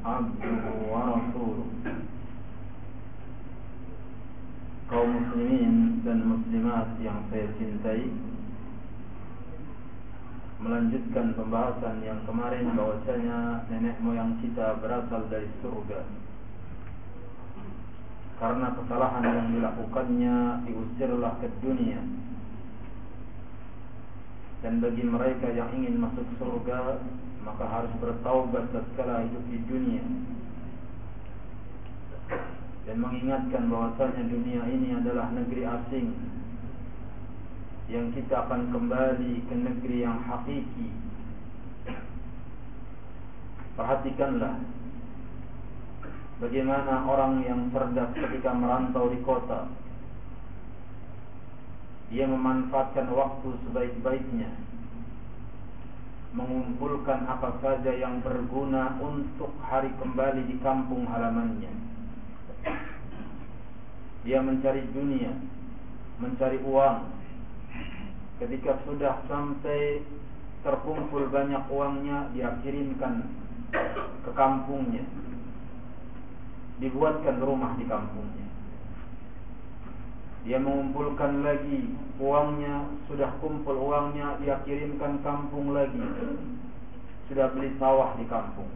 abduhu wa rasuluh. Kaum muslimin dan muslimat yang saya cintai melanjutkan pembahasan yang kemarin bahwasanya nenek moyang kita berasal dari surga. Karena kesalahan yang dilakukannya diusirlah ke dunia. Dan bagi mereka yang ingin masuk surga maka harus bertaubat tatkala hidup di dunia. Dan mengingatkan bahwasanya dunia ini adalah negeri asing yang kita akan kembali ke negeri yang hakiki. Perhatikanlah bagaimana orang yang cerdas ketika merantau di kota. Ia memanfaatkan waktu sebaik-baiknya mengumpulkan apa saja yang berguna untuk hari kembali di kampung halamannya dia mencari dunia, mencari uang. Ketika sudah sampai terkumpul banyak uangnya, dia kirimkan ke kampungnya. Dibuatkan rumah di kampungnya. Dia mengumpulkan lagi uangnya, sudah kumpul uangnya, dia kirimkan kampung lagi. Sudah beli sawah di kampung.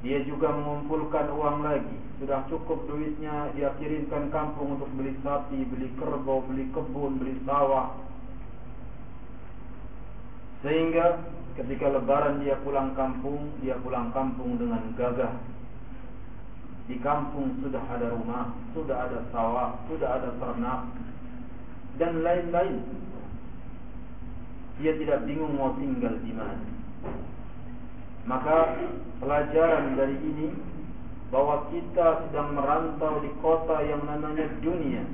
Dia juga mengumpulkan uang lagi. Sudah cukup duitnya, dia kirimkan kampung untuk beli sapi, beli kerbau, beli kebun, beli sawah. Sehingga ketika lebaran dia pulang kampung, dia pulang kampung dengan gagah. Di kampung sudah ada rumah, sudah ada sawah, sudah ada ternak, dan lain-lain. Dia tidak bingung mau tinggal di mana. Maka pelajaran dari ini bahwa kita sedang merantau di kota yang namanya dunia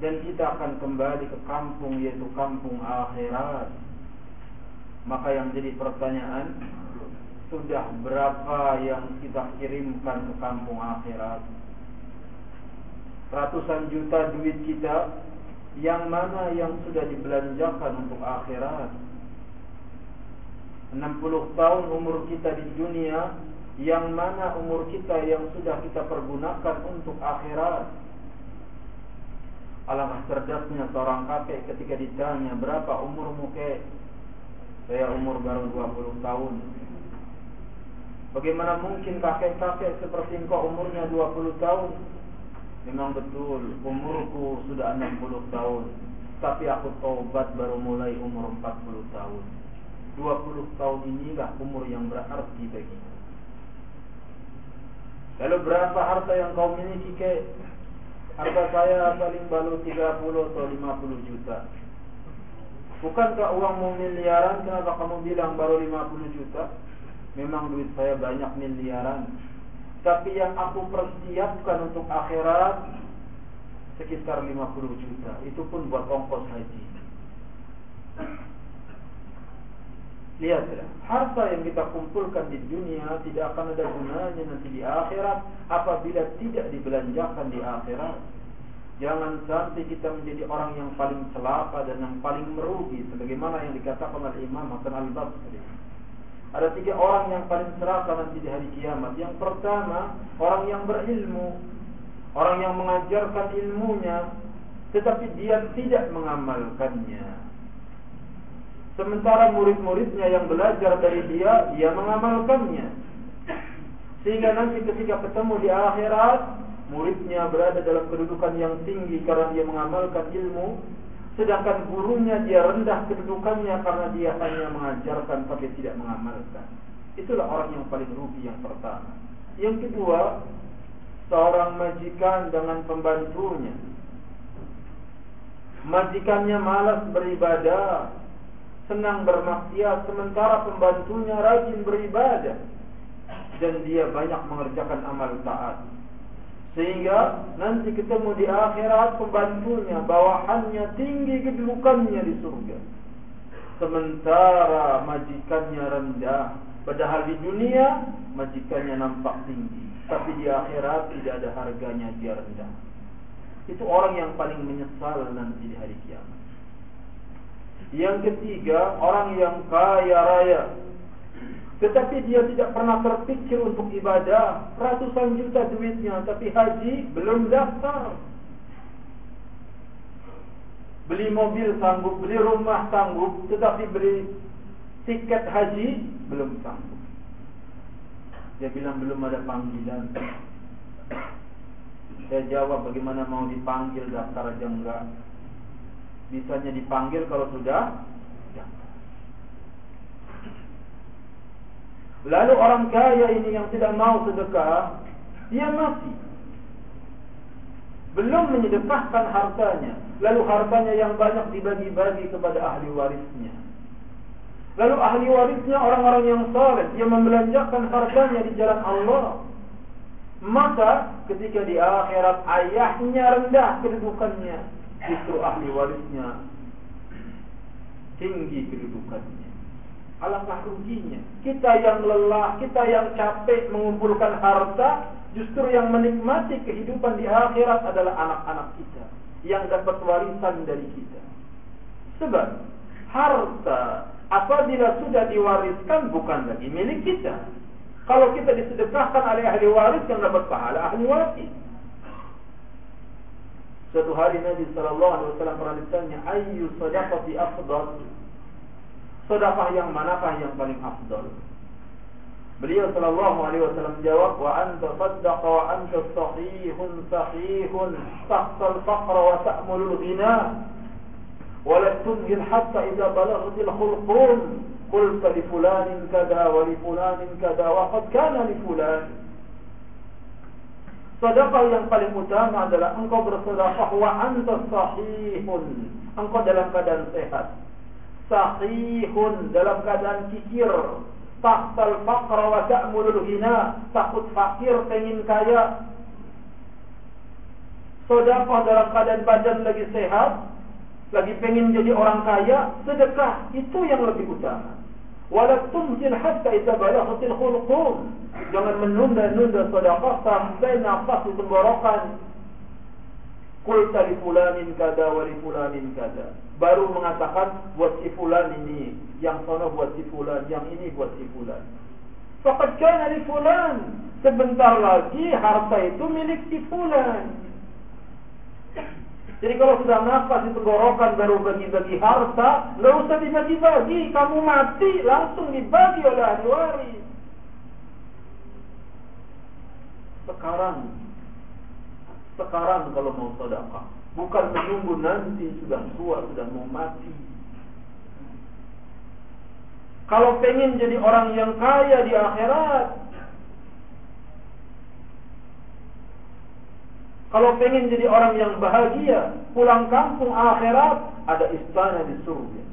dan kita akan kembali ke kampung yaitu kampung akhirat. Maka yang jadi pertanyaan sudah berapa yang kita kirimkan ke kampung akhirat? Ratusan juta duit kita yang mana yang sudah dibelanjakan untuk akhirat? 60 tahun umur kita di dunia yang mana umur kita yang sudah kita pergunakan untuk akhirat Alangkah cerdasnya seorang kakek ketika ditanya berapa umurmu kek Saya umur baru 20 tahun Bagaimana mungkin kakek-kakek seperti engkau umurnya 20 tahun? Memang betul umurku sudah 60 tahun. Tapi aku taubat baru mulai umur 40 tahun. 20 tahun inilah umur yang berarti bagi Lalu berapa harta yang kau miliki ke? Harta saya paling baru 30 atau 50 juta. Bukankah uangmu miliaran? Kenapa kamu bilang baru 50 juta Memang duit saya banyak miliaran Tapi yang aku persiapkan untuk akhirat Sekitar 50 juta Itu pun buat ongkos haji Lihatlah, harta yang kita kumpulkan di dunia tidak akan ada gunanya nanti di akhirat apabila tidak dibelanjakan di akhirat. Jangan sampai kita menjadi orang yang paling celaka dan yang paling merugi sebagaimana yang dikatakan oleh Imam Hasan Al-Basri. Ada tiga orang yang paling celaka nanti di hari kiamat. Yang pertama, orang yang berilmu, orang yang mengajarkan ilmunya tetapi dia tidak mengamalkannya. Sementara murid-muridnya yang belajar dari dia, dia mengamalkannya. Sehingga nanti ketika ketemu di akhirat, muridnya berada dalam kedudukan yang tinggi karena dia mengamalkan ilmu, sedangkan gurunya dia rendah kedudukannya karena dia hanya mengajarkan tapi tidak mengamalkan. Itulah orang yang paling rugi yang pertama. Yang kedua, seorang majikan dengan pembantunya. Majikannya malas beribadah, senang bermaksiat sementara pembantunya rajin beribadah. dan dia banyak mengerjakan amal taat. Sehingga nanti ketemu di akhirat pembantunya, bawahannya tinggi kedudukannya di surga. Sementara majikannya rendah. Padahal di dunia majikannya nampak tinggi. Tapi di akhirat tidak ada harganya dia rendah. Itu orang yang paling menyesal nanti di hari kiamat. Yang ketiga, orang yang kaya raya tetapi dia tidak pernah terpikir untuk ibadah. Ratusan juta duitnya Tapi haji belum daftar. Beli mobil sanggup Beli rumah sanggup Tetapi beli tiket haji Belum sanggup. Dia bilang belum ada panggilan. Saya jawab bagaimana mau dipanggil Daftar aja enggak? Bisanya dipanggil kalau sudah Lalu orang kaya ini yang tidak mau sedekah, dia mati. Belum menyedekahkan hartanya, lalu hartanya yang banyak dibagi-bagi kepada ahli warisnya. Lalu ahli warisnya orang-orang yang saleh, dia membelanjakan hartanya di jalan Allah. Maka ketika di akhirat ayahnya rendah kedudukannya, itu ahli warisnya tinggi kedudukannya. Alangkah ruginya. Kita yang lelah, kita yang capek mengumpulkan harta Justru yang menikmati kehidupan di akhirat adalah anak-anak kita Yang dapat warisan dari kita. Sebab harta apabila sudah diwariskan bukan lagi milik kita. Kalau kita disedekahkan oleh ahli waris yang dapat pahala ahli waris. Suatu hari Nabi SAW pernah ditanya Ayu sadaqati afdal sedekah yang manakah yang paling afdal? Beliau sallallahu alaihi wasallam jawab wa anta saddaqa wa anta sahihun sahihun tahsal faqr wa ta'mul ghina wa la tunhil hatta idza balaghatil khulqum قلت لفلان كذا ولفلان كذا وقد كان لفلان Sedekah yang paling utama adalah engkau bersedekah wa anta sahihun. Engkau dalam keadaan sehat sahihun dalam keadaan kikir. Tahtal faqra wa ta'mulul hina takut fakir pengen kaya. Sedekah dalam keadaan badan lagi sehat lagi pengen jadi orang kaya sedekah itu yang lebih utama. Wala tumjil hatta idza balaghatil khulqum. Jangan menunda-nunda sedekah sampai nafas di tenggorokan Kul tali fulanin kada wali fulanin kada. Baru mengatakan buat si fulan ini, yang sono buat si fulan, yang ini buat si fulan. Fakat kana li fulan. Sebentar lagi harta itu milik si fulan. Jadi kalau sudah nafas di tenggorokan baru bagi-bagi harta, nggak usah dibagi-bagi. Kamu mati langsung dibagi oleh ahli waris. Sekarang sekarang kalau mau sedekah, bukan menunggu nanti sudah tua, sudah mau mati. Kalau pengen jadi orang yang kaya di akhirat, kalau pengen jadi orang yang bahagia, pulang kampung akhirat, ada istana di surga.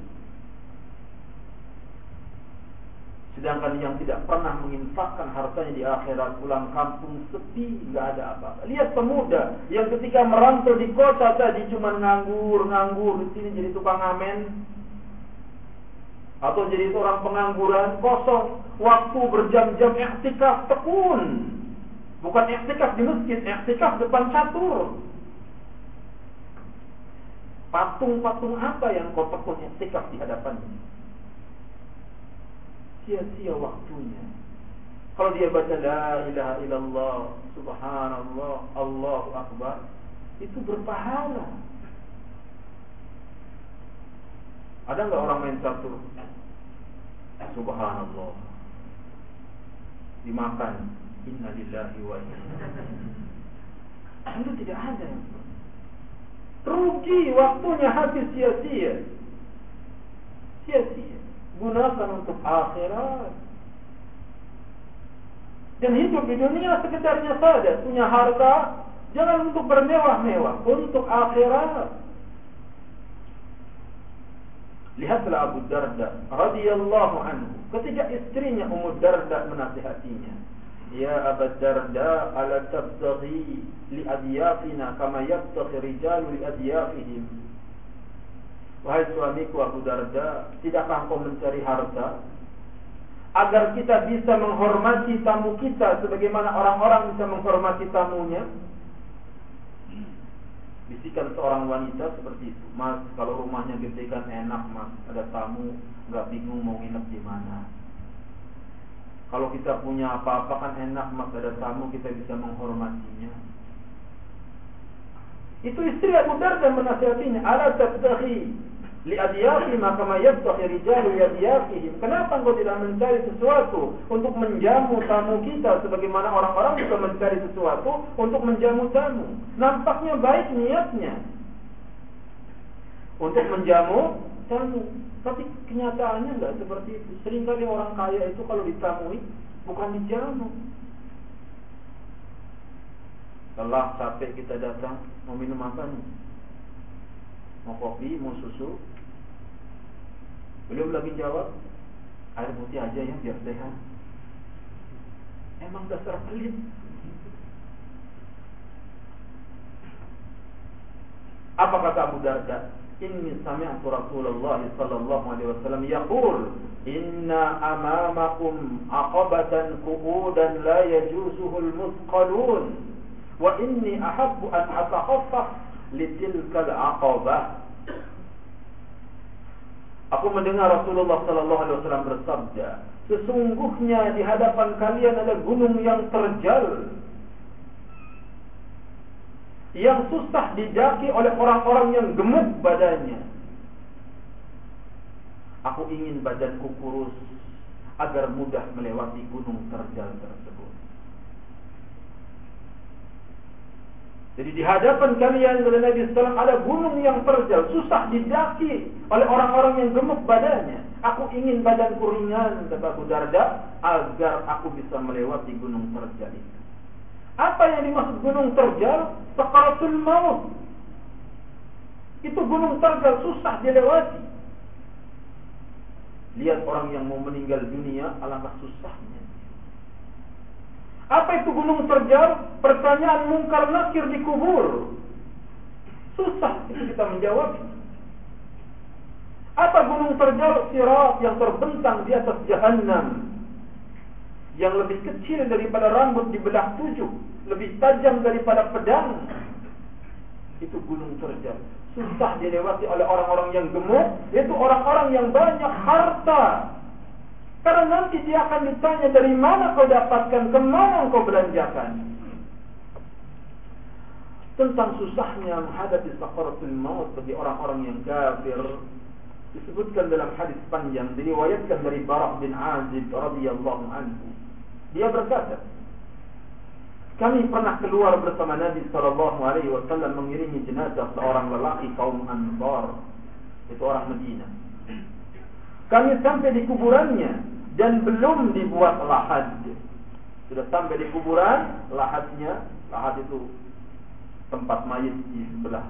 Sedangkan yang tidak pernah menginfakkan hartanya di akhirat pulang kampung sepi, nggak ada apa-apa. Lihat pemuda yang ketika merantau di kota tadi cuma nganggur, nganggur di sini jadi tukang amen, atau jadi seorang pengangguran kosong, waktu berjam-jam iktikaf tekun, bukan iktikaf di masjid, iktikaf depan catur. Patung-patung apa yang kau tekun iktikaf di hadapannya? Sia-sia waktunya. Kalau dia baca la ilaha illallah, subhanallah, Allahu akbar, itu berpahala. Ada enggak orang main catur? Subhanallah. Dimakan. Innalillahi wa inna Itu tidak ada. Rugi waktunya habis sia-sia. Sia-sia gunakan untuk akhirat. Dan hidup di dunia sekedarnya saja, punya harta, jangan untuk bermewah-mewah, untuk akhirat. Lihatlah Abu Darda radhiyallahu anhu ketika istrinya Ummu Darda menasihatinya. Ya Abu Darda ala tabtaghi li adyafina kama yabtaghi rijalu li adyafihim Wahai suamiku Abu Darda Tidakkah kau mencari harta? Agar kita bisa menghormati tamu kita Sebagaimana orang-orang bisa menghormati tamunya? Bisikan seorang wanita seperti itu. Mas kalau rumahnya gede kan enak mas. Ada tamu nggak bingung mau nginep di mana. Kalau kita punya apa-apa kan enak mas. Ada tamu kita bisa menghormatinya. Itu istri Abu Darda menasihatinya, "Ala tabtaghi li adyafi ma kama yabtaghi rijalu li adyafihim." Kenapa engkau tidak mencari sesuatu untuk menjamu tamu kita sebagaimana orang-orang bisa mencari sesuatu untuk menjamu tamu? Nampaknya baik niatnya untuk menjamu tamu. Tapi kenyataannya enggak seperti itu. Seringkali orang kaya itu kalau ditamui bukan dijamu. Lelah capek kita datang mau minum apa nih? Mau kopi, mau susu? Beliau lagi jawab, air putih aja ya biar sehat. Emang dasar pelit. Apa kata Abu Darda? Inni sami'tu Rasulullah sallallahu alaihi wasallam yaqul inna amamakum aqabatan qu'udan la yajuzuhu al-musqalun wa inni ahabbu an atakhaffaf litilka al-aqabah Aku mendengar Rasulullah sallallahu alaihi wasallam bersabda sesungguhnya di hadapan kalian ada gunung yang terjal yang susah didaki oleh orang-orang yang gemuk badannya. Aku ingin badanku kurus agar mudah melewati gunung terjal tersebut. Jadi di hadapan kalian kata Nabi Sallam ada gunung yang terjal, susah didaki oleh orang-orang yang gemuk badannya. Aku ingin badanku ringan, kata Abu Darda, agar aku bisa melewati gunung terjal itu. Apa yang dimaksud gunung terjal? Sakaratul maut. Itu gunung terjal susah dilewati. Lihat orang yang mau meninggal dunia alangkah susahnya. Apa itu gunung terjal? Pertanyaan mungkar nakir di kubur. Susah itu kita menjawab. Apa gunung terjal? Sirat yang terbentang di atas jahannam yang lebih kecil daripada rambut di belah tujuh, lebih tajam daripada pedang. Itu gunung terjal. Susah dilewati oleh orang-orang yang gemuk, yaitu orang-orang yang banyak harta. Karena nanti dia akan ditanya dari mana kau dapatkan, ke mana kau belanjakan. Tentang susahnya menghadapi sakaratul maut bagi orang-orang yang kafir disebutkan dalam hadis panjang diriwayatkan dari Barak bin Azib radhiyallahu anhu dia berkata, kami pernah keluar bersama Nabi Sallallahu Alaihi Wasallam mengiringi jenazah seorang lelaki kaum Ansar, itu orang Medina. Kami sampai di kuburannya dan belum dibuat lahad. Sudah sampai di kuburan, lahadnya, lahad itu tempat mayat di sebelah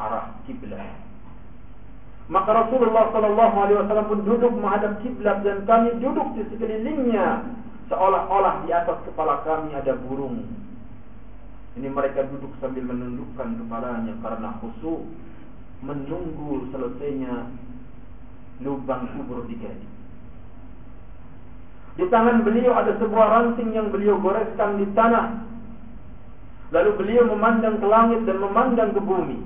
arah kiblat. Maka Rasulullah Sallallahu Alaihi Wasallam pun duduk menghadap kiblat dan kami duduk di sekelilingnya Seolah-olah di atas kepala kami ada burung. Ini mereka duduk sambil menundukkan kepalanya karena khusyuk menunggu selesainya lubang kubur digali. Di tangan beliau ada sebuah ranting yang beliau goreskan di tanah. Lalu beliau memandang ke langit dan memandang ke bumi.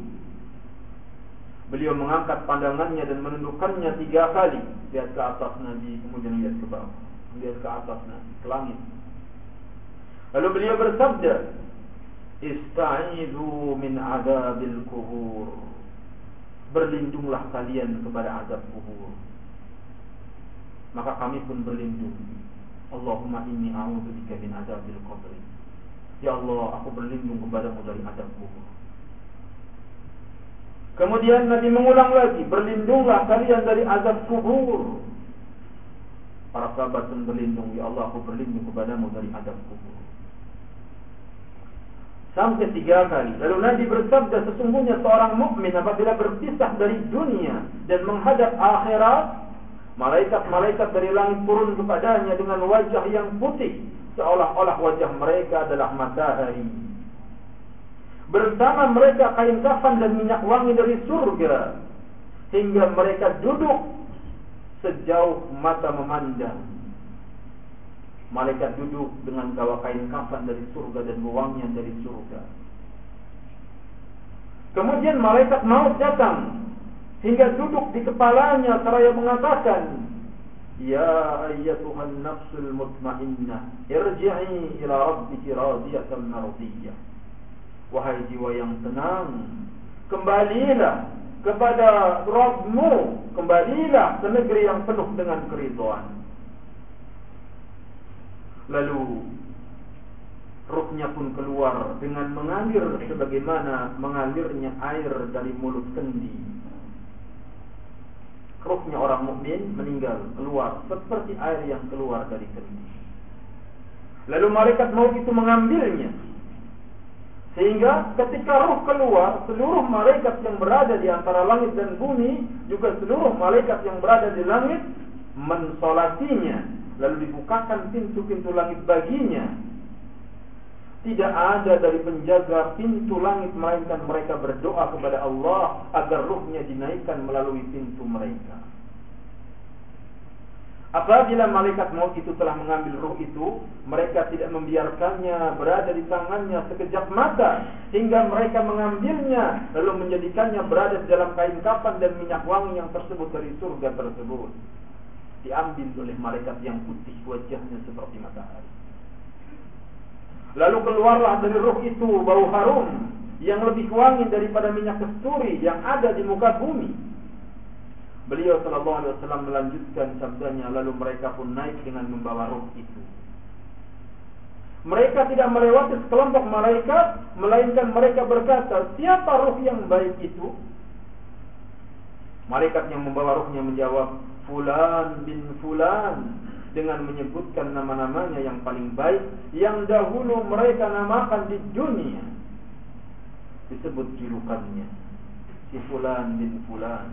Beliau mengangkat pandangannya dan menundukkannya tiga kali. Lihat ke atas Nabi, kemudian lihat ke bawah melihat ke atas nanti ke langit. Lalu beliau bersabda, "Ista'idu min adabil kubur." Berlindunglah kalian kepada azab kubur. Maka kami pun berlindung. Allahumma inni a'udzubika min adabil qabr. Ya Allah, aku berlindung kepadamu dari azab kubur. Kemudian Nabi mengulang lagi, berlindunglah kalian dari azab kubur. Para sahabat pun berlindung, Ya Allah aku berlindung kepadamu dari adab kubur. Sampai tiga kali. Lalu Nabi bersabda sesungguhnya seorang mukmin apabila berpisah dari dunia dan menghadap akhirat, malaikat-malaikat dari langit turun kepadanya dengan wajah yang putih, seolah-olah wajah mereka adalah matahari. Bersama mereka kain kafan dan minyak wangi dari surga hingga mereka duduk sejauh mata memandang. Malaikat duduk dengan kawa kain kafan dari surga dan wangian dari surga. Kemudian malaikat maut datang hingga duduk di kepalanya seraya mengatakan, Ya ayyatuhan nafsul mutmainnah Irji'i ila rabbiki radiyatan mardiyah Wahai jiwa yang tenang Kembalilah kepada Rabbmu Kembalilah ke negeri yang penuh dengan keriduan Lalu Ruhnya pun keluar dengan mengalir sebagaimana mengalirnya air dari mulut kendi Ruhnya orang mukmin meninggal keluar seperti air yang keluar dari kendi. Lalu malaikat maut itu mengambilnya. Sehingga ketika ruh keluar, seluruh malaikat yang berada di antara langit dan bumi, juga seluruh malaikat yang berada di langit mensolatinya. Lalu dibukakan pintu-pintu langit baginya tidak ada dari penjaga pintu langit melainkan mereka berdoa kepada Allah agar ruhnya dinaikkan melalui pintu mereka. Apabila malaikat maut itu telah mengambil ruh itu, mereka tidak membiarkannya berada di tangannya sekejap mata hingga mereka mengambilnya lalu menjadikannya berada di dalam kain kafan dan minyak wangi yang tersebut dari surga tersebut. Diambil oleh malaikat yang putih wajahnya seperti matahari. Lalu keluarlah dari ruh itu bau harum yang lebih wangi daripada minyak kasturi yang ada di muka bumi. Beliau sallallahu alaihi wasallam melanjutkan sabdanya lalu mereka pun naik dengan membawa ruh itu. Mereka tidak melewati sekelompok malaikat melainkan mereka berkata, "Siapa ruh yang baik itu?" Malaikat yang membawa ruhnya menjawab, "Fulan bin fulan." dengan menyebutkan nama-namanya yang paling baik yang dahulu mereka namakan di dunia. Disebut julukannya. Si fulan bin fulan.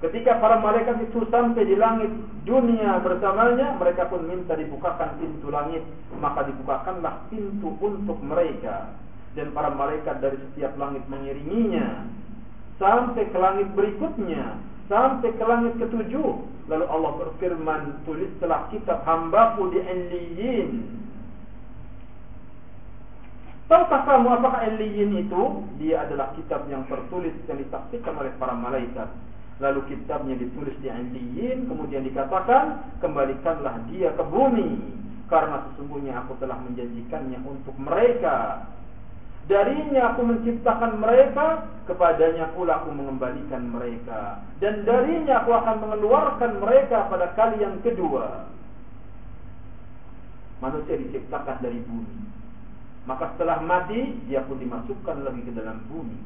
Ketika para malaikat itu sampai di langit dunia bersamanya mereka pun minta dibukakan pintu langit. Maka dibukakanlah pintu untuk mereka. Dan para malaikat dari setiap langit mengiringinya. Sampai ke langit berikutnya sampai ke langit ketujuh. Lalu Allah berfirman, tulislah kitab hambaku di Enliyin. Tahukah kamu apakah Enliyin itu? Dia adalah kitab yang tertulis yang disaksikan oleh para malaikat. Lalu kitabnya ditulis di Enliyin, kemudian dikatakan, kembalikanlah dia ke bumi. Karena sesungguhnya aku telah menjanjikannya untuk mereka Darinya aku menciptakan mereka, kepadanya pula aku mengembalikan mereka. Dan darinya aku akan mengeluarkan mereka pada kali yang kedua. Manusia diciptakan dari bumi. Maka setelah mati, dia pun dimasukkan lagi ke dalam bumi.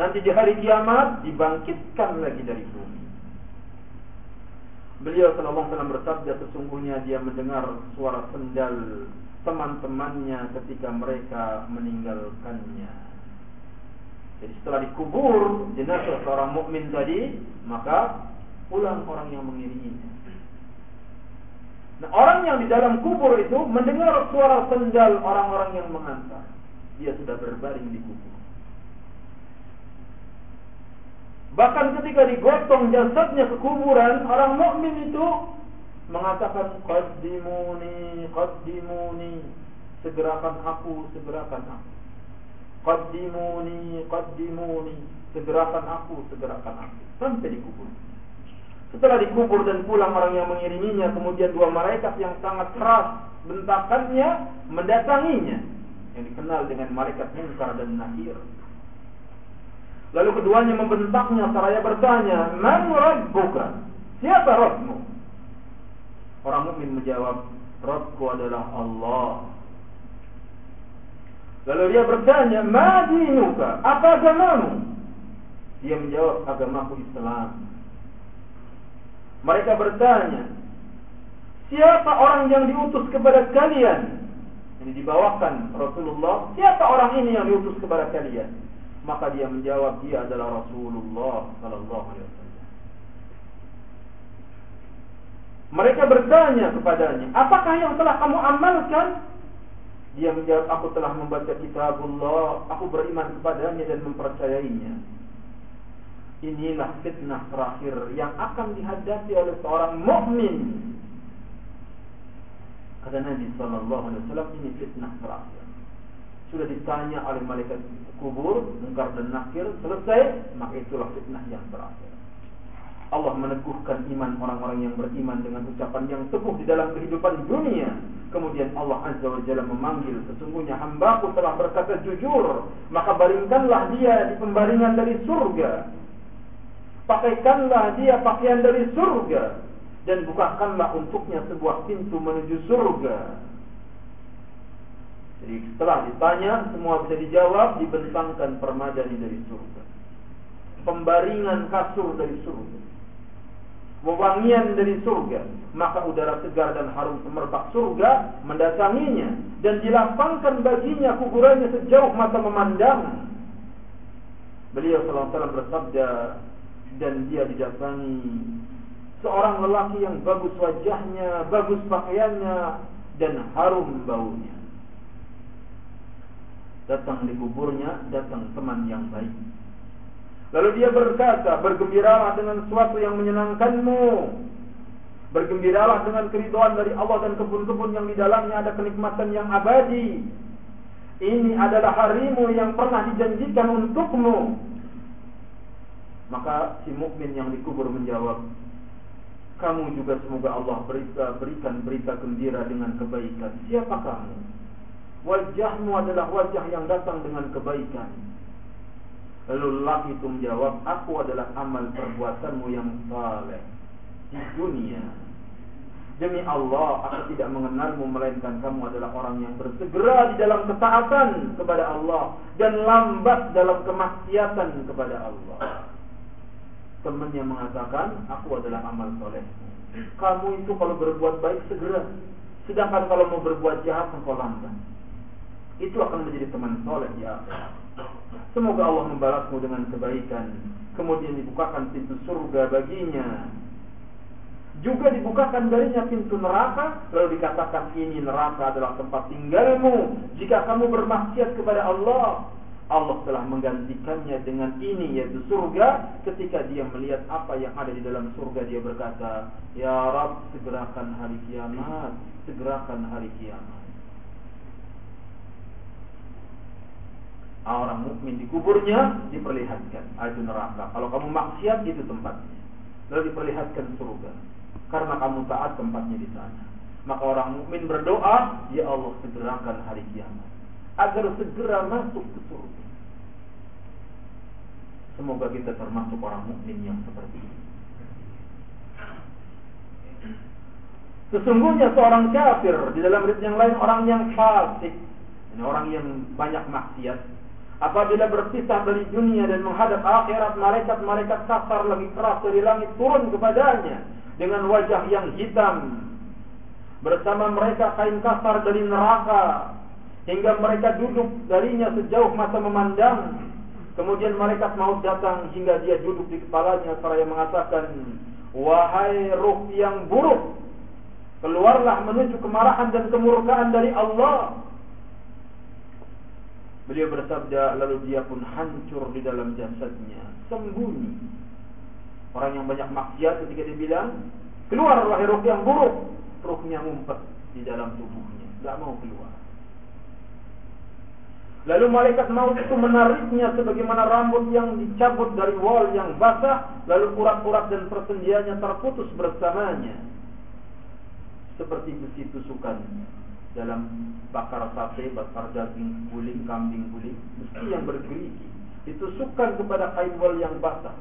Nanti di hari kiamat, dibangkitkan lagi dari bumi. Beliau wasallam bersabda sesungguhnya dia mendengar suara sendal teman-temannya ketika mereka meninggalkannya. Jadi setelah dikubur jenazah seorang mukmin tadi, maka pulang orang yang mengiringinya. Nah, orang yang di dalam kubur itu mendengar suara sendal orang-orang yang mengantar. Dia sudah berbaring di kubur. Bahkan ketika digotong jasadnya ke kuburan, orang mukmin itu mengatakan qaddimuni qaddimuni segerakan aku segerakan aku. Qaddimuni qaddimuni segerakan aku segerakan aku. Sampai dikubur setelah dikubur dan pulang orang yang mengiringinya kemudian dua malaikat yang sangat keras bentakannya mendatanginya. Yang dikenal dengan malaikat munkar dan nakir lalu keduanya membentaknya seraya bertanya man rabbuka? Siapa rabbmu Orang mukmin menjawab, Rabbku adalah Allah. Lalu dia bertanya, Madinuka, apa agamamu? Dia menjawab, agamaku Islam. Mereka bertanya, siapa orang yang diutus kepada kalian? Ini dibawakan Rasulullah, siapa orang ini yang diutus kepada kalian? Maka dia menjawab, dia adalah Rasulullah sallallahu alaihi wasallam. Mereka bertanya kepadanya, apakah yang telah kamu amalkan? Dia menjawab, aku telah membaca kitabullah, aku beriman kepadanya dan mempercayainya. Inilah fitnah terakhir yang akan dihadapi oleh seorang mukmin. Kata Nabi Sallallahu Alaihi Wasallam ini fitnah terakhir. Sudah ditanya oleh malaikat kubur, mungkar dan nakir, selesai, maka itulah fitnah yang terakhir. Allah meneguhkan iman orang-orang yang beriman dengan ucapan yang teguh di dalam kehidupan dunia. Kemudian Allah Azza wa Jalla memanggil, sesungguhnya hambaku telah berkata jujur, maka baringkanlah dia di pembaringan dari surga. Pakaikanlah dia pakaian dari surga dan bukakanlah untuknya sebuah pintu menuju surga. Jadi setelah ditanya semua bisa dijawab, dibentangkan permadani dari surga. Pembaringan kasur dari surga wewangian dari surga, maka udara segar dan harum semerbak surga mendatanginya dan dilapangkan baginya kuburannya sejauh mata memandang. Beliau sallallahu bersabda dan dia didatangi seorang lelaki yang bagus wajahnya, bagus pakaiannya dan harum baunya. Datang di kuburnya, datang teman yang baik Lalu dia berkata, bergembiralah dengan sesuatu yang menyenangkanmu. Bergembiralah dengan keridhaan dari Allah dan kebun-kebun yang di dalamnya ada kenikmatan yang abadi. Ini adalah harimu yang pernah dijanjikan untukmu. Maka si mukmin yang dikubur menjawab, kamu juga semoga Allah berita, berikan berita gembira dengan kebaikan. Siapa kamu? Wajahmu adalah wajah yang datang dengan kebaikan. Lalu lelaki itu menjawab, aku adalah amal perbuatanmu yang saleh di dunia. Demi Allah, aku tidak mengenalmu melainkan kamu adalah orang yang bersegera di dalam ketaatan kepada Allah dan lambat dalam kemaksiatan kepada Allah. Temannya mengatakan, aku adalah amal soleh. Kamu itu kalau berbuat baik segera, sedangkan kalau mau berbuat jahat engkau lambat. Itu akan menjadi teman soleh akhirat. Semoga Allah membalasmu dengan kebaikan. Kemudian dibukakan pintu surga baginya. Juga dibukakan darinya pintu neraka. Lalu dikatakan ini neraka adalah tempat tinggalmu. Jika kamu bermaksiat kepada Allah. Allah telah menggantikannya dengan ini yaitu surga. Ketika dia melihat apa yang ada di dalam surga. Dia berkata. Ya Rab segerakan hari kiamat. Segerakan hari kiamat. Orang mukmin di kuburnya diperlihatkan ada neraka. Kalau kamu maksiat itu tempatnya. Lalu diperlihatkan surga. Karena kamu taat tempatnya di sana. Maka orang mukmin berdoa, ya Allah segerakan hari kiamat agar segera masuk ke surga. Semoga kita termasuk orang mukmin yang seperti ini. Sesungguhnya seorang kafir di dalam rit yang lain orang yang fasik, orang yang banyak maksiat, Apabila berpisah dari dunia dan menghadap akhirat, malaikat-malaikat kasar lagi keras dari langit turun kepadanya dengan wajah yang hitam. Bersama mereka kain kasar dari neraka hingga mereka duduk darinya sejauh mata memandang. Kemudian malaikat maut datang hingga dia duduk di kepalanya seraya mengatakan, "Wahai ruh yang buruk, keluarlah menuju kemarahan dan kemurkaan dari Allah." Beliau bersabda lalu dia pun hancur di dalam jasadnya, sembunyi. Orang yang banyak maksiat ketika dia bilang, keluarlah roh yang buruk, rohnya ngumpet di dalam tubuhnya, tidak mau keluar. Lalu malaikat maut itu menariknya sebagaimana rambut yang dicabut dari wall yang basah, lalu urat-urat dan persendiannya terputus bersamanya. Seperti besi tusukan dalam bakar sate, bakar daging guling, kambing guling, mesti yang bergerigi. Ditusukkan kepada kain wol yang basah,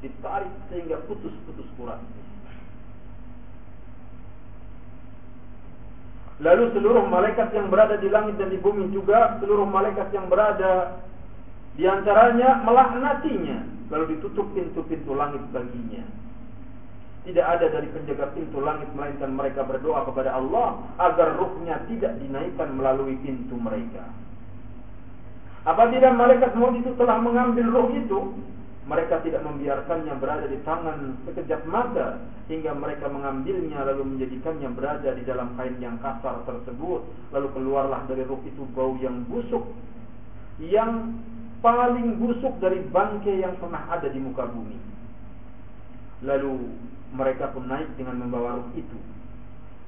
ditarik sehingga putus-putus kurat. Lalu seluruh malaikat yang berada di langit dan di bumi juga seluruh malaikat yang berada di antaranya melaknatinya, lalu ditutup pintu-pintu langit baginya. Tidak ada dari penjaga pintu langit melainkan mereka berdoa kepada Allah agar ruhnya tidak dinaikkan melalui pintu mereka. Apabila malaikat maut itu telah mengambil ruh itu, Mereka tidak membiarkannya berada di tangan sekejap mata hingga mereka mengambilnya lalu menjadikannya berada di dalam kain yang kasar tersebut. Lalu keluarlah dari ruh itu bau yang busuk yang paling busuk dari bangkai yang pernah ada di muka bumi. Lalu mereka pun naik dengan membawa ruh itu.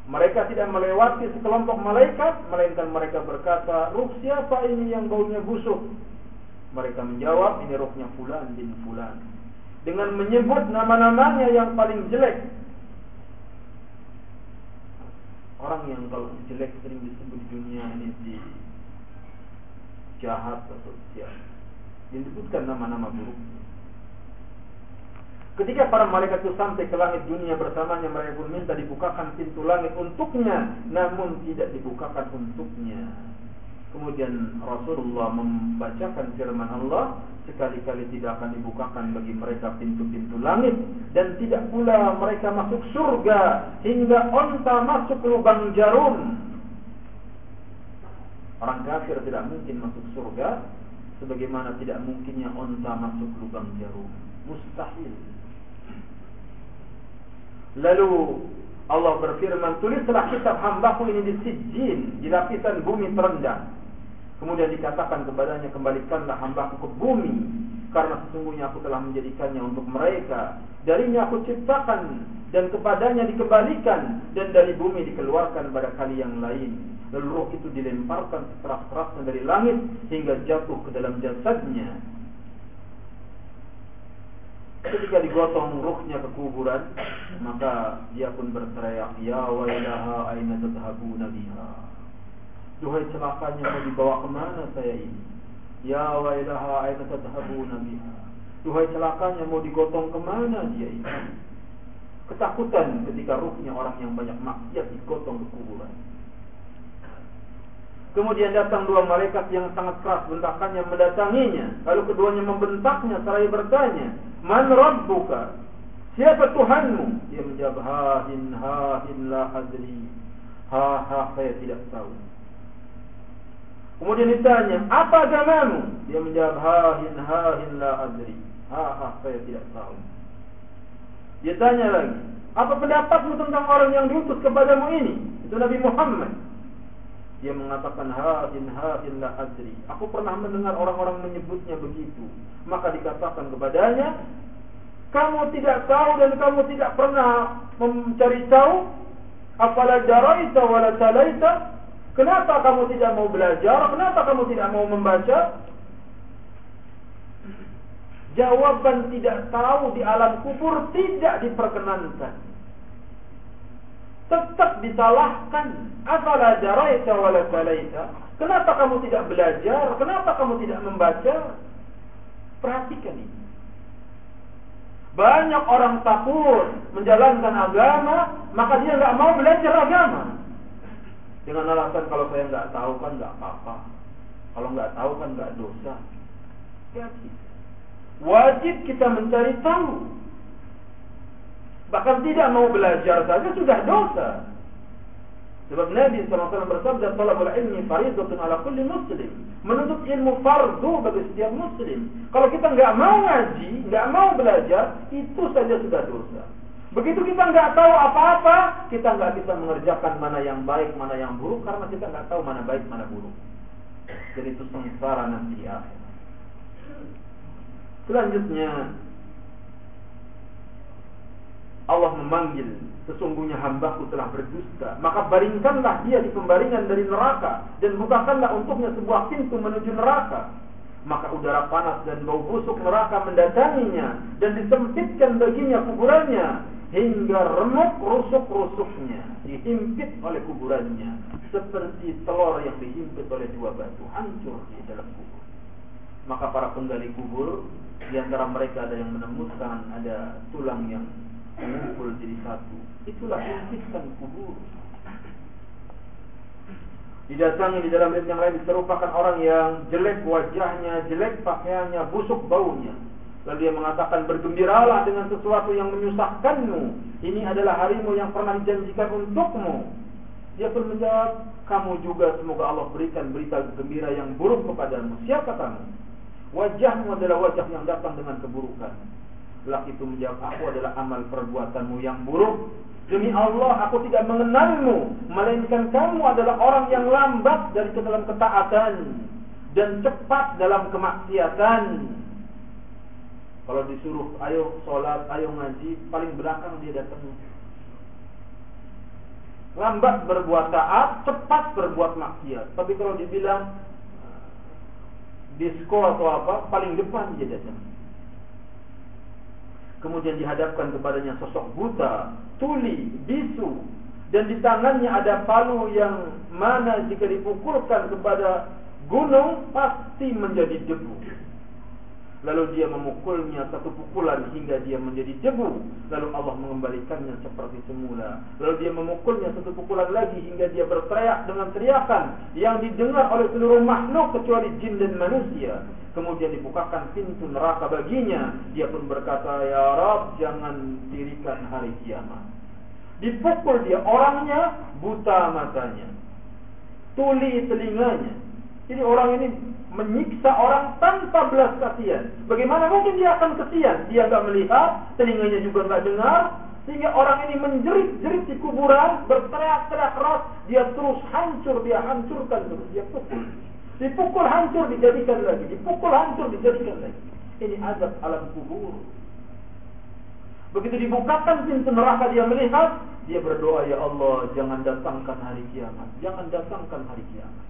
Mereka tidak melewati sekelompok malaikat, melainkan mereka berkata, "Ruh siapa ini yang baunya busuk?" Mereka menjawab, ini rohnya fulan bin fulan. Dengan menyebut nama-namanya yang paling jelek. Orang yang kalau jelek sering disebut di dunia ini di jahat atau siap. Disebutkan nama-nama buruk. Ketika para malaikat itu sampai ke langit dunia bersamanya mereka pun minta dibukakan pintu langit untuknya namun tidak dibukakan untuknya. Kemudian Rasulullah membacakan firman Allah Sekali-kali tidak akan dibukakan bagi mereka pintu-pintu langit Dan tidak pula mereka masuk surga Hingga onta masuk lubang jarum. Orang kafir tidak mungkin masuk surga Sebagaimana tidak mungkinnya onta masuk lubang jarum. Mustahil Lalu Allah berfirman Tulislah kitab hambaku ini di sijin Di lapisan bumi terendah Kemudian dikatakan kepadanya kembalikanlah hambaku ke bumi karena sesungguhnya aku telah menjadikannya untuk mereka. Darinya aku ciptakan dan kepadanya dikembalikan dan dari bumi dikeluarkan pada kali yang lain. Lalu roh itu dilemparkan sekeras-kerasnya dari langit hingga jatuh ke dalam jasadnya. Ketika digotong ruhnya ke kuburan, maka dia pun berteriak, Ya wailaha aina tadhabuna biha. Duhai celakanya mau dibawa ke mana saya ini Ya wailaha aina tadhabuna biha Duhai celakanya mau digotong ke mana dia ini Ketakutan ketika ruhnya orang yang banyak maksiat digotong ke kuburan Kemudian datang dua malaikat yang sangat keras bentakannya mendatanginya. Lalu keduanya membentaknya seraya bertanya, Man Rabbuka? Siapa Tuhanmu? Dia menjawab, Hahin, hahin la adri. Ha, ha, saya tidak tahu. Kemudian ditanya, apa agamamu? Dia menjawab, hahin hahin la adri. Ha ha, saya tidak tahu. Dia tanya lagi, apa pendapatmu tentang orang yang diutus kepadamu ini? Itu Nabi Muhammad. Dia mengatakan hahin hahin la adri. Aku pernah mendengar orang-orang menyebutnya begitu. Maka dikatakan kepadanya, kamu tidak tahu dan kamu tidak pernah mencari tahu apalah jaraita wala talaita Kenapa kamu tidak mau belajar? Kenapa kamu tidak mau membaca? Jawaban tidak tahu di alam kubur tidak diperkenankan. Tetap disalahkan. Afala jaraita wala salaita? Kenapa kamu tidak belajar? Kenapa kamu tidak membaca? Perhatikan ini. Banyak orang takut menjalankan agama, maka dia nggak mau belajar agama. Dengan alasan kalau saya nggak tahu kan nggak apa-apa. Kalau nggak tahu kan nggak dosa. Wajib kita mencari tahu. Bahkan tidak mau belajar saja sudah dosa. Sebab Nabi SAW bersabda, "Talabul ilmi faridatun ala kulli muslim." Menuntut ilmu fardu bagi setiap muslim. Kalau kita nggak mau ngaji, nggak mau belajar, itu saja sudah dosa. Begitu kita nggak tahu apa-apa, kita nggak bisa mengerjakan mana yang baik, mana yang buruk karena kita nggak tahu mana baik, mana buruk. Jadi itu sengsara nanti di. Selanjutnya Allah memanggil Sesungguhnya hambaku telah berdusta. Maka baringkanlah dia di pembaringan dari neraka Dan bukakanlah untuknya sebuah pintu menuju neraka. Maka udara panas dan bau busuk neraka mendatanginya Dan disempitkan baginya kuburannya hingga remuk rusuk-rusuknya dihimpit oleh kuburannya seperti telur yang dihimpit oleh dua batu hancur di dalam kubur. Maka para penggali kubur di antara mereka ada yang menemukan ada tulang yang mengumpul jadi satu itulah himpitan kubur didatangi di dalam yang lain diserupakan orang yang jelek wajahnya jelek pakaiannya busuk baunya Lalu dia mengatakan bergembiralah dengan sesuatu yang menyusahkanmu. Ini adalah harimu yang pernah dijanjikan untukmu. Dia pun menjawab, kamu juga semoga Allah berikan berita gembira yang buruk kepadamu. Siapa kamu? Wajahmu adalah wajah yang datang dengan keburukan. Laki itu menjawab, aku adalah amal perbuatanmu yang buruk. Demi Allah, aku tidak mengenalmu, melainkan kamu adalah orang yang lambat dari dalam ketaatan dan cepat dalam kemaksiatan. Kalau disuruh, ayo sholat, ayo ngaji, paling belakang dia datang. Lambat berbuat taat, cepat berbuat maksiat. Tapi kalau dibilang disko atau apa, paling depan dia datang. Kemudian dihadapkan kepadanya sosok buta, tuli, bisu, dan di tangannya ada palu yang mana jika dipukulkan kepada gunung pasti menjadi debu. Lalu dia memukulnya satu pukulan hingga dia menjadi debu. Lalu Allah mengembalikannya seperti semula. Lalu dia memukulnya satu pukulan lagi hingga dia berteriak dengan teriakan yang didengar oleh seluruh makhluk kecuali jin dan manusia. Kemudian dibukakan pintu neraka baginya. Dia pun berkata, Ya Rab, jangan dirikan hari kiamat. Dipukul dia orangnya, buta matanya. Tuli telinganya. Jadi orang ini menyiksa orang tanpa belas kasihan. Bagaimana mungkin dia akan kasihan? Dia nggak melihat, telinganya juga nggak dengar, sehingga orang ini menjerit-jerit di kuburan, berteriak-teriak keras, dia terus hancur, dia hancurkan terus, dia pukul. Dipukul hancur, dijadikan lagi. Dipukul hancur, dijadikan lagi. Ini azab alam kubur. Begitu dibukakan pintu neraka dia melihat, dia berdoa, Ya Allah, jangan datangkan hari kiamat. Jangan datangkan hari kiamat.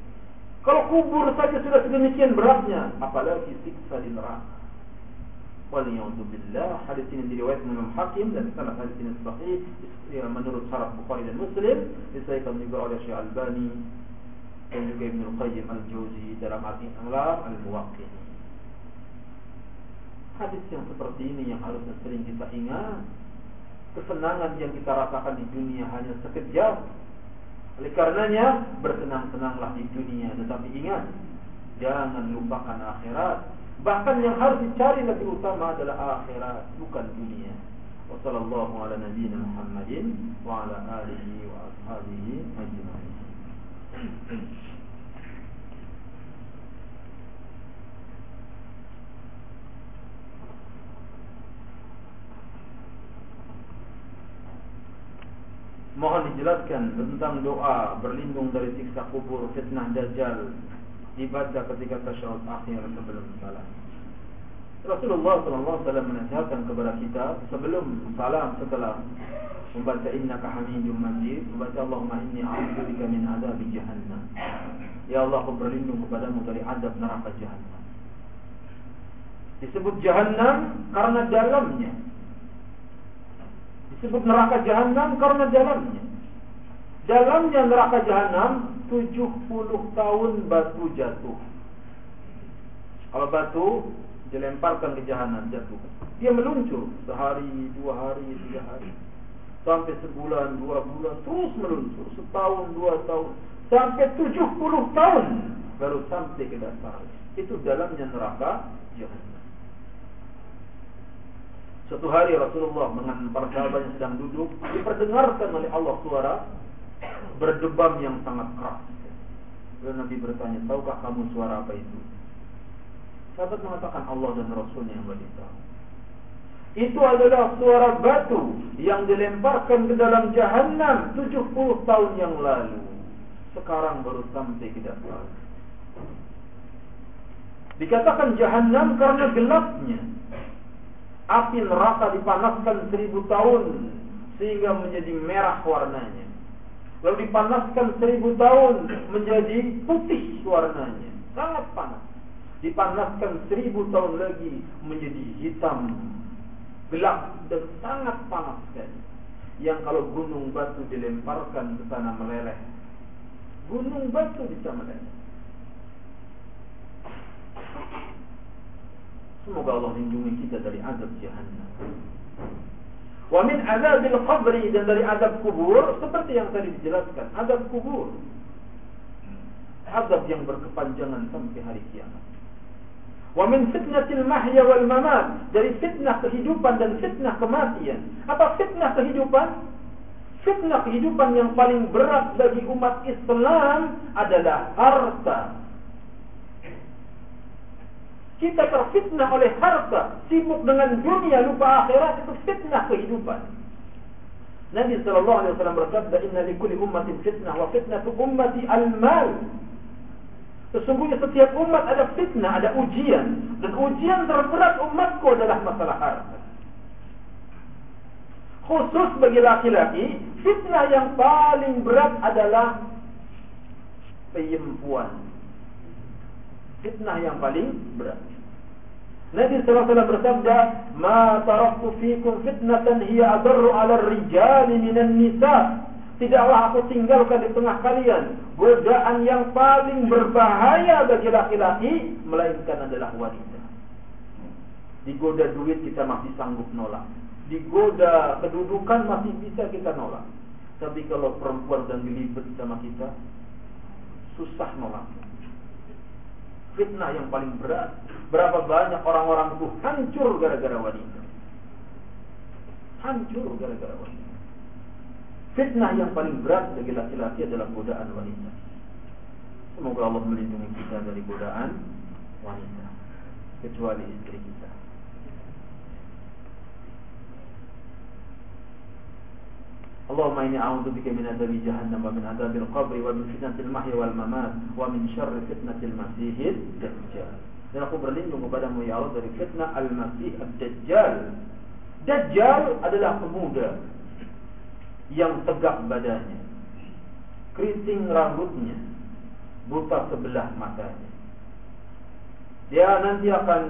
Kalau kubur saja sudah sedemikian beratnya, apalagi siksa di neraka. Waliyahudzubillah Hadis ini diriwayatkan Imam Hakim Dan sanad hadis ini sahih ya, Menurut syarat Bukhari dan Muslim Disahkan juga oleh Syekh Albani Dan juga Ibn Qayyim Al-Jawzi Dalam Al-Alam Al-Muwaqqin Hadis yang seperti ini Yang harusnya sering kita ingat Kesenangan yang kita rasakan di dunia Hanya sekejap oleh karenanya bersenang-senanglah di dunia tetapi ingat jangan lupakan akhirat. Bahkan yang harus dicari lebih utama adalah akhirat bukan dunia. Wassallallahu ala nabiyyina Muhammadin wa ala alihi wa ashabihi ajma'in. Mohon dijelaskan tentang doa berlindung dari siksa kubur, fitnah dajjal dibaca ketika tasyahud akhir sebelum salam. Rasulullah SAW menasihatkan kepada kita sebelum salam setelah membaca innaka hamidum majid membaca Allahumma inni a'udzubika min adzabi jahannam. Ya Allah aku berlindung kepadamu dari adab neraka jahannam. Disebut jahannam karena dalamnya Disebut neraka jahanam karena dalamnya. Dalamnya neraka jahanam 70 tahun batu jatuh. Kalau batu dilemparkan ke jahanam jatuh. Dia meluncur sehari, dua hari, tiga hari. Sampai sebulan, dua bulan terus meluncur. Setahun, dua tahun. Sampai 70 tahun baru sampai ke dasar. Itu dalamnya neraka jahanam. Suatu hari Rasulullah dengan para sahabat yang sedang duduk diperdengarkan oleh Allah suara berdebam yang sangat keras. Lalu Nabi bertanya, tahukah kamu suara apa itu? Sahabat mengatakan Allah dan Rasulnya yang lebih tahu. Itu adalah suara batu yang dilemparkan ke dalam jahanam 70 tahun yang lalu. Sekarang baru sampai ke dasar. Dikatakan jahanam karena gelapnya api neraka dipanaskan seribu tahun sehingga menjadi merah warnanya. Lalu dipanaskan seribu tahun menjadi putih warnanya, sangat panas. Dipanaskan seribu tahun lagi menjadi hitam, gelap dan sangat panas sekali. Yang kalau gunung batu dilemparkan ke sana meleleh, gunung batu bisa meleleh. Semoga Allah lindungi kita dari azab jahannam. Wa min azabil qabri dan dari azab kubur seperti yang tadi dijelaskan, azab kubur. Azab yang berkepanjangan sampai hari kiamat. Wa min fitnatil mahya wal mamat, dari fitnah kehidupan dan fitnah kematian. Apa fitnah kehidupan? Fitnah kehidupan yang paling berat bagi umat Islam adalah harta Kita terfitnah oleh harta, sibuk dengan dunia, lupa akhirat itu fitnah kehidupan. Nabi sallallahu alaihi wasallam bersabda, "Inna likulli ummatin fitnah wa fitnatu ummati al-mal." Sesungguhnya setiap umat ada fitnah, ada ujian, dan ujian terberat umatku adalah masalah harta. Khusus bagi laki-laki, fitnah yang paling berat adalah perempuan. Fitnah yang paling berat. Nabi wasallam bersabda, "Ma taraktu fikum fitnatan hiya adarru 'ala ar-rijali minan nisa." Tidaklah aku tinggalkan di tengah kalian godaan yang paling berbahaya bagi laki-laki melainkan adalah wanita. Digoda duit kita masih sanggup nolak. Digoda kedudukan masih bisa kita nolak. Tapi kalau perempuan dan dilibet sama kita, susah nolak fitnah yang paling berat. Berapa banyak orang-orang itu hancur gara-gara wanita. Hancur gara-gara wanita. Fitnah yang paling berat bagi laki-laki adalah godaan wanita. Semoga Allah melindungi kita dari godaan wanita. Kecuali istri kita. اللهم إني أعوذ بك من عذاب جهنم ومن عذاب القبر ومن فتنة المحيا والممات ومن شر فتنة المسيح الدجال dan aku berlindung kepadamu ya Allah dari fitnah al-masih ad-dajjal Dajjal adalah pemuda yang tegak badannya keriting rambutnya buta sebelah matanya dia nanti akan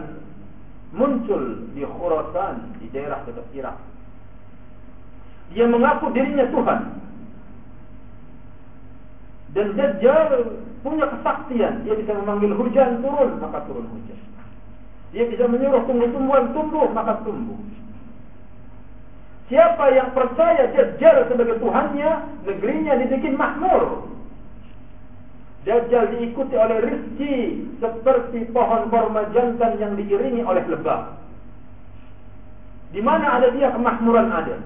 muncul di Khurasan di daerah dekat Irak dia mengaku dirinya Tuhan. Dan Dajjal punya kesaktian. Dia bisa memanggil hujan turun, maka turun hujan. Dia bisa menyuruh tumbuh-tumbuhan tumbuh, maka tumbuh. Siapa yang percaya Dajjal sebagai Tuhannya, negerinya dibikin makmur. Dajjal diikuti oleh rizki seperti pohon korma jantan yang diiringi oleh lebah. Di mana ada dia kemakmuran ada.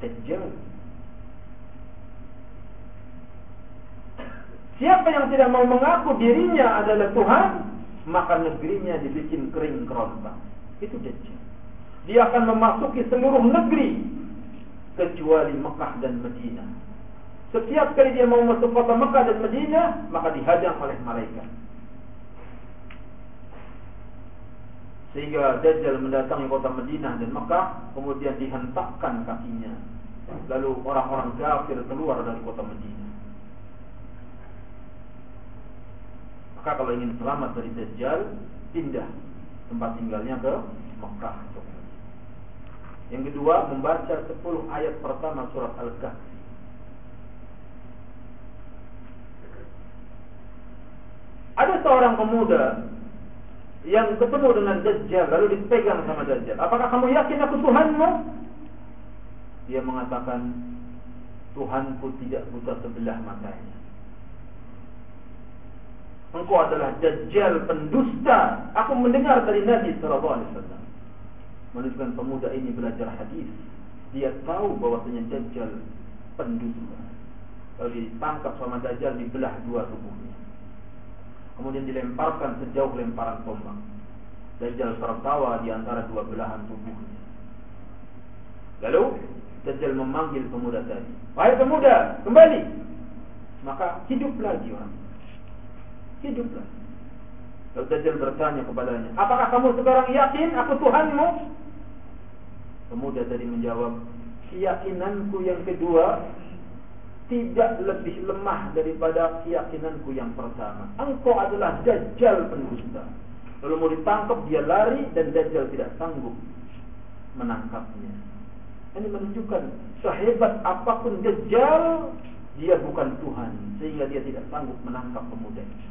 Dajjal. Siapa yang tidak mau mengaku dirinya adalah Tuhan, maka negerinya dibikin kering kerontang. Itu Dajjal. Dia akan memasuki seluruh negeri kecuali Mekah dan Madinah. Setiap kali dia mau masuk kota Mekah dan Madinah, maka dihadang oleh malaikat. Sehingga Dajjal mendatangi kota Madinah dan Mekah Kemudian dihentakkan kakinya. Lalu orang-orang kafir keluar dari kota Madinah. Maka kalau ingin selamat dari Dajjal Pindah tempat tinggalnya ke Mekah. Yang kedua membaca 10 ayat pertama surat Al-Kahfi Ada seorang pemuda yang ketemu dengan Dajjal lalu dipegang sama Dajjal. Apakah kamu yakin aku Tuhanmu? Dia mengatakan Tuhanku tidak buta sebelah matanya. Engkau adalah Dajjal pendusta. Aku mendengar dari Nabi sallallahu alaihi wasallam. Menunjukkan pemuda ini belajar hadis. Dia tahu bahwasanya Dajjal pendusta. Lalu ditangkap sama Dajjal dibelah dua tubuhnya kemudian dilemparkan sejauh lemparan tombak. Dajjal tertawa di antara dua belahan tubuhnya. Lalu Dajjal memanggil pemuda tadi. Wahai pemuda, kembali. Maka hidup lagi orang. Hidup lagi. Lalu Dajjal bertanya kepadanya, apakah kamu sekarang yakin aku Tuhanmu? Pemuda tadi menjawab, keyakinanku yang kedua tidak lebih lemah daripada keyakinanku yang pertama. Engkau adalah dajjal pendusta. Lalu mau ditangkap dia lari dan dajjal tidak sanggup menangkapnya. Ini menunjukkan sehebat apa pun dajjal dia bukan Tuhan sehingga dia tidak sanggup menangkap pemuda ini.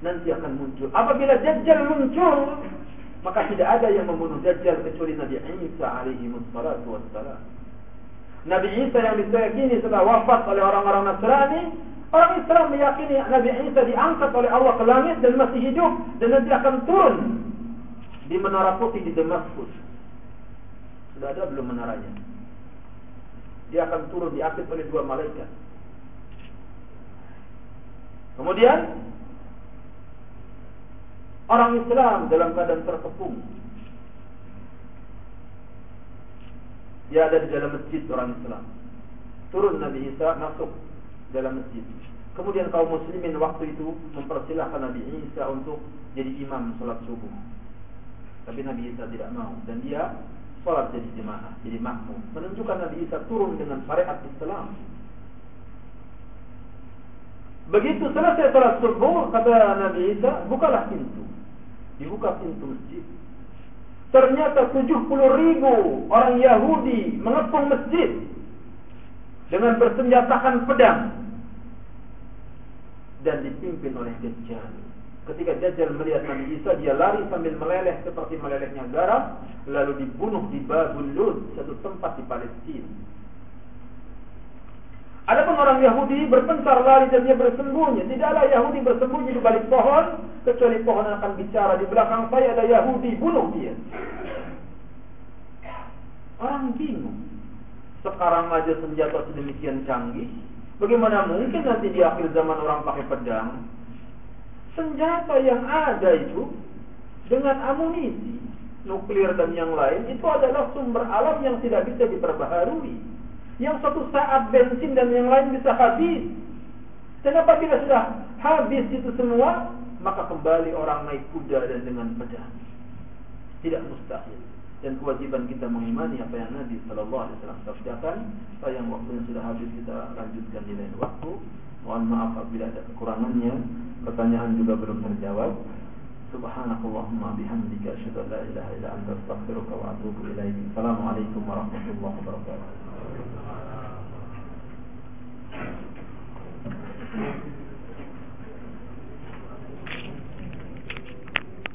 Nanti akan muncul. Apabila dajjal muncul, maka tidak ada yang membunuh Dajjal kecuali Nabi Isa alaihi wassalatu wassalam. Nabi Isa yang diyakini setelah wafat oleh orang-orang Nasrani, orang Islam meyakini Nabi Isa diangkat oleh Allah ke langit dan masih hidup dan nanti akan turun di menara putih di Damaskus. Sudah ada belum menaranya? Dia akan turun diangkat oleh dua malaikat. Kemudian orang Islam dalam keadaan terkepung. Dia ada di dalam masjid orang Islam. Turun Nabi Isa masuk dalam masjid. Kemudian kaum muslimin waktu itu mempersilahkan Nabi Isa untuk jadi imam sholat subuh. Tapi Nabi Isa tidak mau dan dia sholat jadi jemaah, jadi makmum. Menunjukkan Nabi Isa turun dengan syariat Islam. Begitu selesai sholat subuh, kata Nabi Isa, bukalah pintu. Dibuka pintu masjid. Ternyata 70 ribu orang Yahudi mengepung masjid dengan bersenjatakan pedang dan dipimpin oleh Dajjal. Ketika Dajjal melihat Nabi Isa, dia lari sambil meleleh seperti melelehnya garam, lalu dibunuh di Babul Lud, satu tempat di Palestina. Adapun orang Yahudi berpencar lari dan dia bersembunyi. Tidaklah Yahudi bersembunyi di balik pohon, kecuali pohon akan bicara. Di belakang saya ada Yahudi, bunuh dia. Orang bingung. Sekarang aja senjata sedemikian canggih. Bagaimana mungkin nanti di akhir zaman orang pakai pedang? Senjata yang ada itu dengan amunisi nuklir dan yang lain itu adalah sumber alam yang tidak bisa diperbaharui. Yang satu saat bensin dan yang lain bisa habis. Dan apabila sudah habis itu semua, maka kembali orang naik kuda dan dengan pedang. Tidak mustahil dan kewajiban kita mengimani apa yang Nabi Sallallahu Alaihi Wasallam sabdakan. Sayang waktunya sudah habis kita lanjutkan di lain waktu. Mohon maaf apabila ada kekurangannya. Pertanyaan juga belum terjawab. Subhanakallahumma bihamdika asyhadu an la ilaha illa anta astaghfiruka wa atubu ilaik. Assalamualaikum warahmatullahi wabarakatuh.